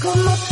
Como